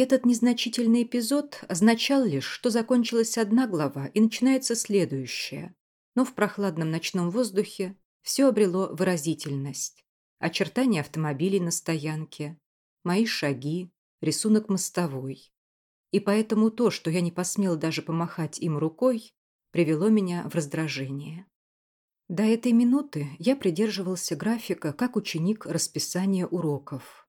Этот незначительный эпизод означал лишь, что закончилась одна глава и начинается следующая. Но в прохладном ночном воздухе все обрело выразительность. Очертания автомобилей на стоянке, мои шаги, рисунок мостовой. И поэтому то, что я не посмел даже помахать им рукой, привело меня в раздражение. До этой минуты я придерживался графика как ученик расписания уроков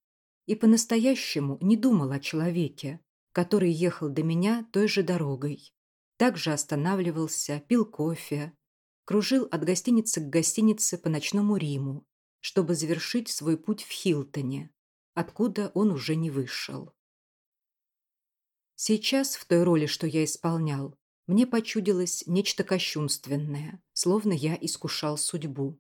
и по-настоящему не думал о человеке, который ехал до меня той же дорогой. Также останавливался, пил кофе, кружил от гостиницы к гостинице по ночному Риму, чтобы завершить свой путь в Хилтоне, откуда он уже не вышел. Сейчас, в той роли, что я исполнял, мне почудилось нечто кощунственное, словно я искушал судьбу.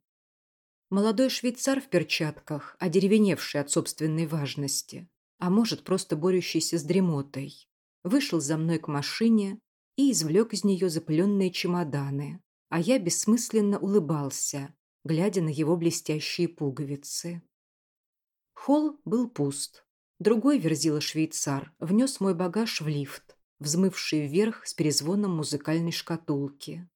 Молодой швейцар в перчатках, одеревеневший от собственной важности, а может, просто борющийся с дремотой, вышел за мной к машине и извлек из нее запыленные чемоданы, а я бессмысленно улыбался, глядя на его блестящие пуговицы. Холл был пуст. Другой верзила швейцар внес мой багаж в лифт, взмывший вверх с перезвоном музыкальной шкатулки.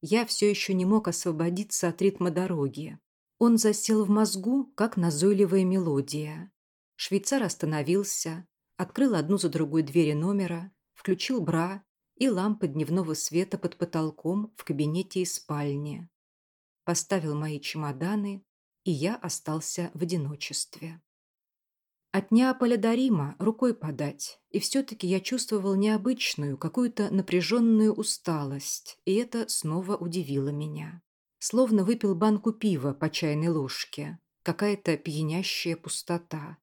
Я все еще не мог освободиться от ритма дороги. Он засел в мозгу, как назойливая мелодия. Швейцар остановился, открыл одну за другой двери номера, включил бра и лампы дневного света под потолком в кабинете и спальне. Поставил мои чемоданы, и я остался в одиночестве. От Неаполя до Рима рукой подать, и все-таки я чувствовал необычную, какую-то напряженную усталость, и это снова удивило меня. Словно выпил банку пива по чайной ложке, какая-то пьянящая пустота.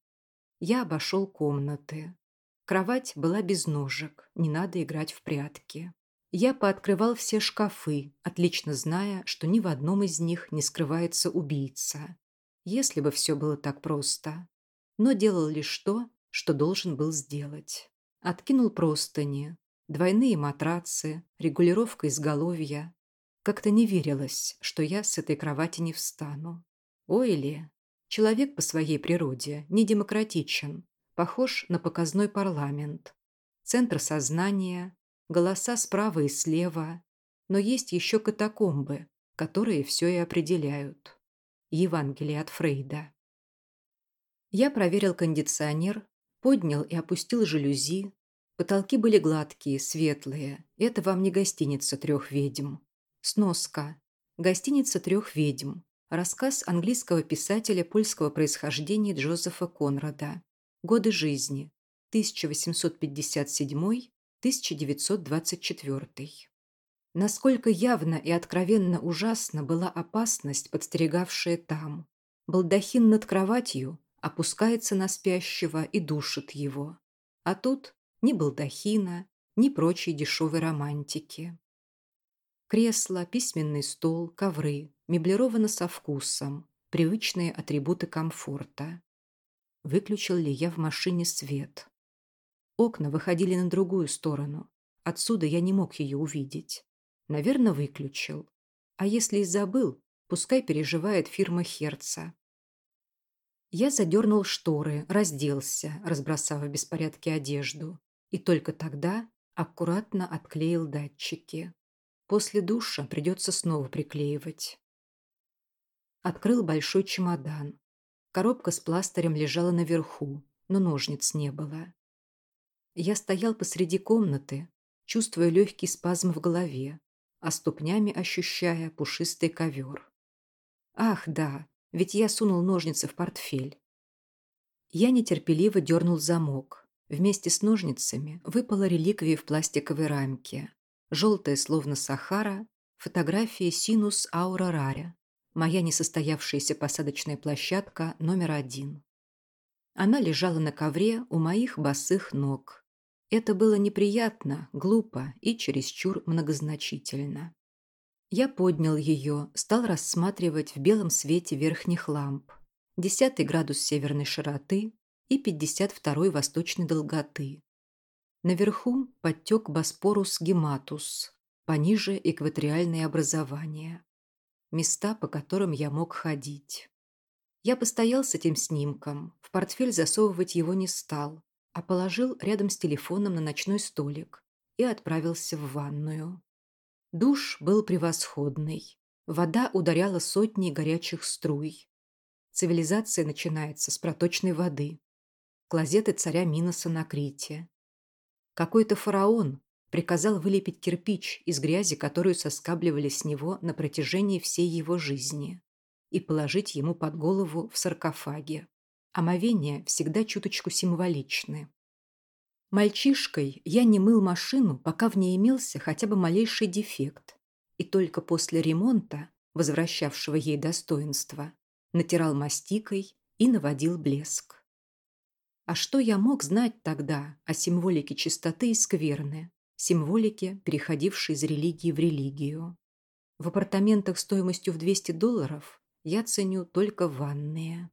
Я обошел комнаты. Кровать была без ножек, не надо играть в прятки. Я пооткрывал все шкафы, отлично зная, что ни в одном из них не скрывается убийца. Если бы все было так просто но делал лишь то, что должен был сделать. Откинул простыни, двойные матрацы, регулировка изголовья. Как-то не верилось, что я с этой кровати не встану. Ой ли, человек по своей природе не демократичен, похож на показной парламент. Центр сознания, голоса справа и слева, но есть еще катакомбы, которые все и определяют. Евангелие от Фрейда. Я проверил кондиционер, поднял и опустил жалюзи. Потолки были гладкие, светлые. Это вам не гостиница трех ведьм. Сноска. Гостиница трех ведьм. Рассказ английского писателя польского происхождения Джозефа Конрада. Годы жизни. 1857-1924. Насколько явно и откровенно ужасна была опасность, подстерегавшая там. Балдахин над кроватью опускается на спящего и душит его. А тут ни балдахина, ни прочей дешевой романтики. Кресло, письменный стол, ковры, меблировано со вкусом, привычные атрибуты комфорта. Выключил ли я в машине свет? Окна выходили на другую сторону. Отсюда я не мог ее увидеть. Наверное, выключил. А если и забыл, пускай переживает фирма Херца. Я задернул шторы, разделся, разбросав в беспорядке одежду, и только тогда аккуратно отклеил датчики. После душа придется снова приклеивать. Открыл большой чемодан. Коробка с пластырем лежала наверху, но ножниц не было. Я стоял посреди комнаты, чувствуя легкий спазм в голове, а ступнями ощущая пушистый ковер. Ах, да, ведь я сунул ножницы в портфель. Я нетерпеливо дернул замок. Вместе с ножницами выпала реликвия в пластиковой рамке. Желтая, словно Сахара, фотография Синус Аура Раря, моя несостоявшаяся посадочная площадка номер один. Она лежала на ковре у моих босых ног. Это было неприятно, глупо и чересчур многозначительно. Я поднял ее, стал рассматривать в белом свете верхних ламп. Десятый градус северной широты и пятьдесят второй восточной долготы. Наверху подтек Боспорус гематус, пониже экваториальное образование. Места, по которым я мог ходить. Я постоял с этим снимком, в портфель засовывать его не стал, а положил рядом с телефоном на ночной столик и отправился в ванную. Душ был превосходный. Вода ударяла сотни горячих струй. Цивилизация начинается с проточной воды. Клозеты царя Миноса на Крите. Какой-то фараон приказал вылепить кирпич из грязи, которую соскабливали с него на протяжении всей его жизни, и положить ему под голову в саркофаге. Омовения всегда чуточку символичны. Мальчишкой я не мыл машину, пока в ней имелся хотя бы малейший дефект, и только после ремонта, возвращавшего ей достоинство, натирал мастикой и наводил блеск. А что я мог знать тогда о символике чистоты и скверны, символике, переходившей из религии в религию? В апартаментах стоимостью в 200 долларов я ценю только ванные.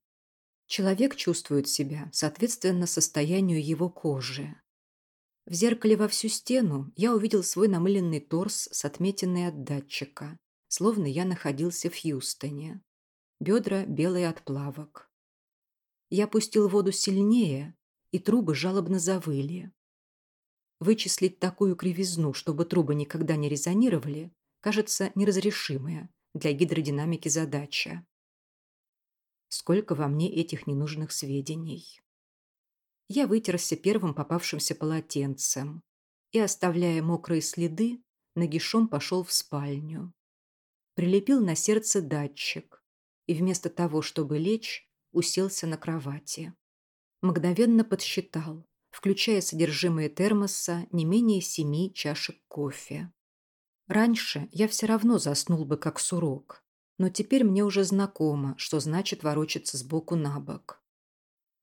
Человек чувствует себя соответственно состоянию его кожи. В зеркале во всю стену я увидел свой намыленный торс с отметиной от датчика, словно я находился в Хьюстоне. Бедра белые от плавок. Я пустил воду сильнее, и трубы жалобно завыли. Вычислить такую кривизну, чтобы трубы никогда не резонировали, кажется неразрешимая для гидродинамики задача. Сколько во мне этих ненужных сведений. Я вытерся первым попавшимся полотенцем и, оставляя мокрые следы, нагишом пошел в спальню. Прилепил на сердце датчик и вместо того, чтобы лечь, уселся на кровати. Мгновенно подсчитал, включая содержимое термоса, не менее семи чашек кофе. Раньше я все равно заснул бы как сурок, но теперь мне уже знакомо, что значит ворочаться сбоку на бок.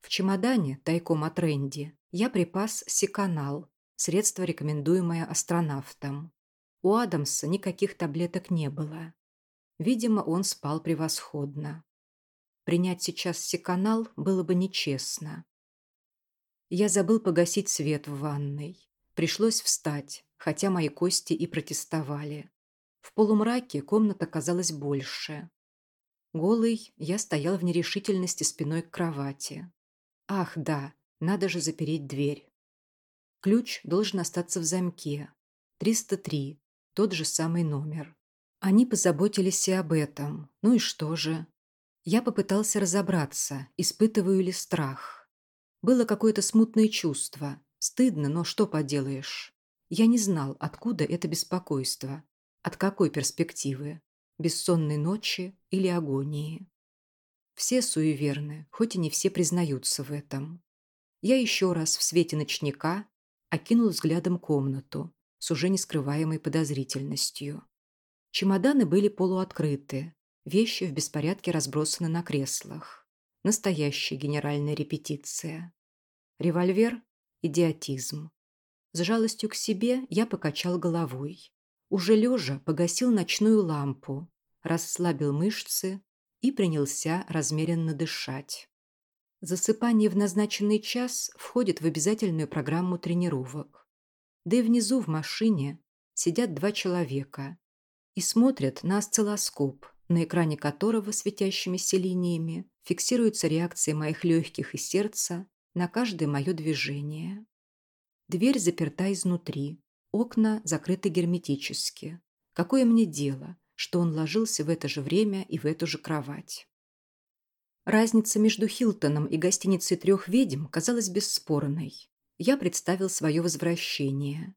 В чемодане, тайком от Рэнди, я припас секанал, средство, рекомендуемое астронавтам. У Адамса никаких таблеток не было. Видимо, он спал превосходно. Принять сейчас секанал было бы нечестно. Я забыл погасить свет в ванной. Пришлось встать, хотя мои кости и протестовали. В полумраке комната казалась больше. Голый, я стоял в нерешительности спиной к кровати. Ах, да, надо же запереть дверь. Ключ должен остаться в замке. 303, тот же самый номер. Они позаботились и об этом. Ну и что же? Я попытался разобраться, испытываю ли страх. Было какое-то смутное чувство. Стыдно, но что поделаешь. Я не знал, откуда это беспокойство. От какой перспективы. Бессонной ночи или агонии. Все суеверны, хоть и не все признаются в этом. Я еще раз в свете ночника окинул взглядом комнату с уже не скрываемой подозрительностью. Чемоданы были полуоткрыты, вещи в беспорядке разбросаны на креслах. Настоящая генеральная репетиция. Револьвер – идиотизм. С жалостью к себе я покачал головой. Уже лежа погасил ночную лампу, расслабил мышцы и принялся размеренно дышать. Засыпание в назначенный час входит в обязательную программу тренировок. Да и внизу в машине сидят два человека и смотрят на осциллоскоп, на экране которого светящимися линиями фиксируется реакция моих легких и сердца на каждое мое движение. Дверь заперта изнутри, окна закрыты герметически. Какое мне дело, что он ложился в это же время и в эту же кровать. Разница между Хилтоном и гостиницей трех ведьм казалась бесспорной. Я представил свое возвращение.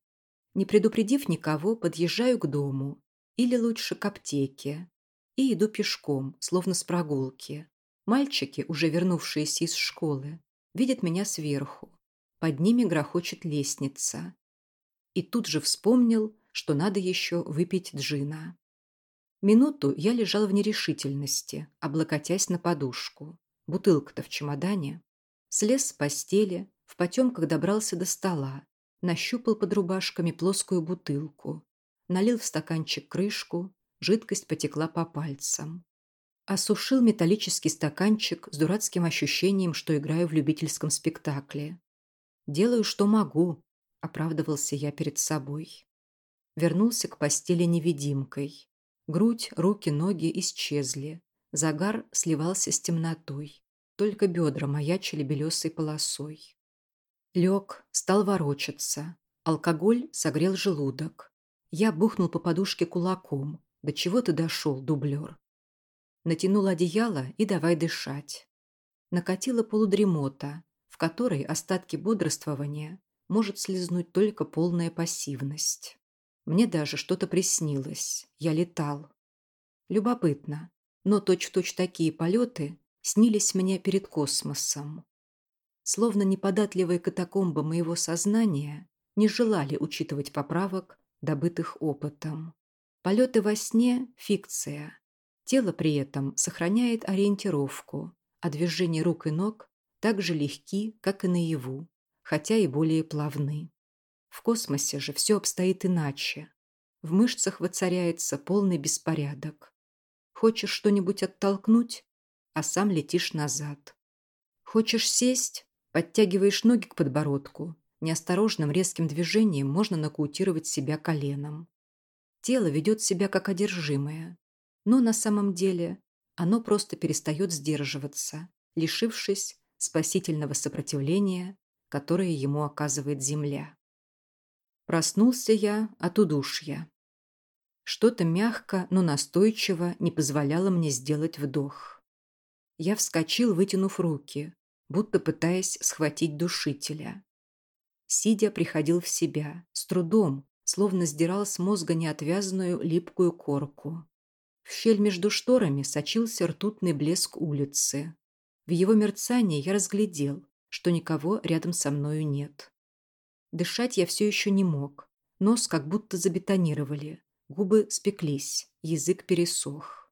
Не предупредив никого, подъезжаю к дому, или лучше к аптеке, и иду пешком, словно с прогулки. Мальчики, уже вернувшиеся из школы, видят меня сверху. Под ними грохочет лестница. И тут же вспомнил, что надо еще выпить джина. Минуту я лежал в нерешительности, облокотясь на подушку. Бутылка-то в чемодане. Слез с постели, в потемках добрался до стола, нащупал под рубашками плоскую бутылку, налил в стаканчик крышку, жидкость потекла по пальцам. Осушил металлический стаканчик с дурацким ощущением, что играю в любительском спектакле. «Делаю, что могу», — оправдывался я перед собой. Вернулся к постели невидимкой. Грудь, руки, ноги исчезли. Загар сливался с темнотой. Только бедра маячили белесой полосой. Лег, стал ворочаться. Алкоголь согрел желудок. Я бухнул по подушке кулаком. До чего ты дошел, дублер? Натянул одеяло и давай дышать. Накатила полудремота, в которой остатки бодрствования может слезнуть только полная пассивность. Мне даже что-то приснилось. Я летал. Любопытно, но точь-в-точь -точь такие полеты снились мне перед космосом. Словно неподатливые катакомбы моего сознания не желали учитывать поправок, добытых опытом. Полеты во сне – фикция. Тело при этом сохраняет ориентировку, а движения рук и ног так же легки, как и наяву, хотя и более плавны. В космосе же все обстоит иначе. В мышцах воцаряется полный беспорядок. Хочешь что-нибудь оттолкнуть, а сам летишь назад. Хочешь сесть, подтягиваешь ноги к подбородку. Неосторожным резким движением можно нокаутировать себя коленом. Тело ведет себя как одержимое, но на самом деле оно просто перестает сдерживаться, лишившись спасительного сопротивления, которое ему оказывает земля. Проснулся я от удушья. Что-то мягко, но настойчиво не позволяло мне сделать вдох. Я вскочил, вытянув руки, будто пытаясь схватить душителя. Сидя, приходил в себя, с трудом, словно сдирал с мозга неотвязанную липкую корку. В щель между шторами сочился ртутный блеск улицы. В его мерцании я разглядел, что никого рядом со мною нет. Дышать я все еще не мог. Нос как будто забетонировали. Губы спеклись, язык пересох.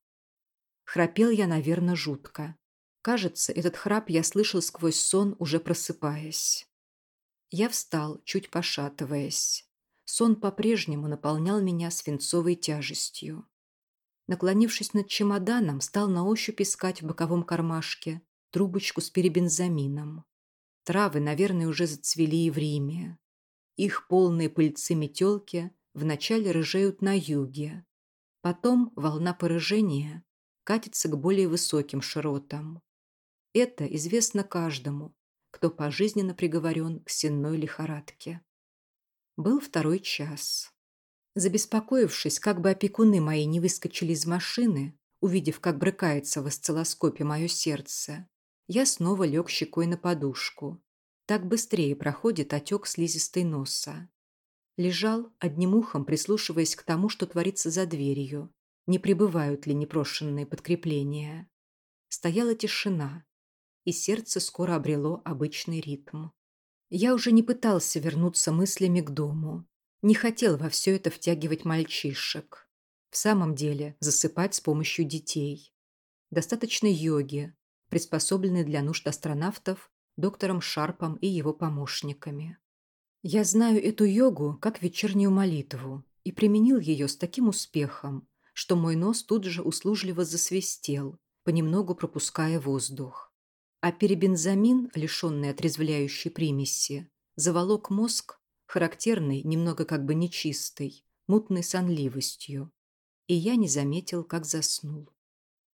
Храпел я, наверное, жутко. Кажется, этот храп я слышал сквозь сон, уже просыпаясь. Я встал, чуть пошатываясь. Сон по-прежнему наполнял меня свинцовой тяжестью. Наклонившись над чемоданом, стал на ощупь искать в боковом кармашке трубочку с перебензамином. Травы, наверное, уже зацвели и в Риме. Их полные пыльцы метелки вначале рыжеют на юге. Потом волна порыжения катится к более высоким широтам. Это известно каждому, кто пожизненно приговорен к сенной лихорадке. Был второй час. Забеспокоившись, как бы опекуны мои не выскочили из машины, увидев, как брыкается в осциллоскопе мое сердце, я снова лег щекой на подушку. Так быстрее проходит отек слизистой носа. Лежал, одним ухом прислушиваясь к тому, что творится за дверью, не прибывают ли непрошенные подкрепления. Стояла тишина, и сердце скоро обрело обычный ритм. Я уже не пытался вернуться мыслями к дому, не хотел во все это втягивать мальчишек. В самом деле засыпать с помощью детей. Достаточно йоги, приспособленной для нужд астронавтов доктором Шарпом и его помощниками. Я знаю эту йогу как вечернюю молитву и применил ее с таким успехом, что мой нос тут же услужливо засвистел, понемногу пропуская воздух. А перебензамин, лишенный отрезвляющей примеси, заволок мозг, характерный, немного как бы нечистый, мутной сонливостью. И я не заметил, как заснул.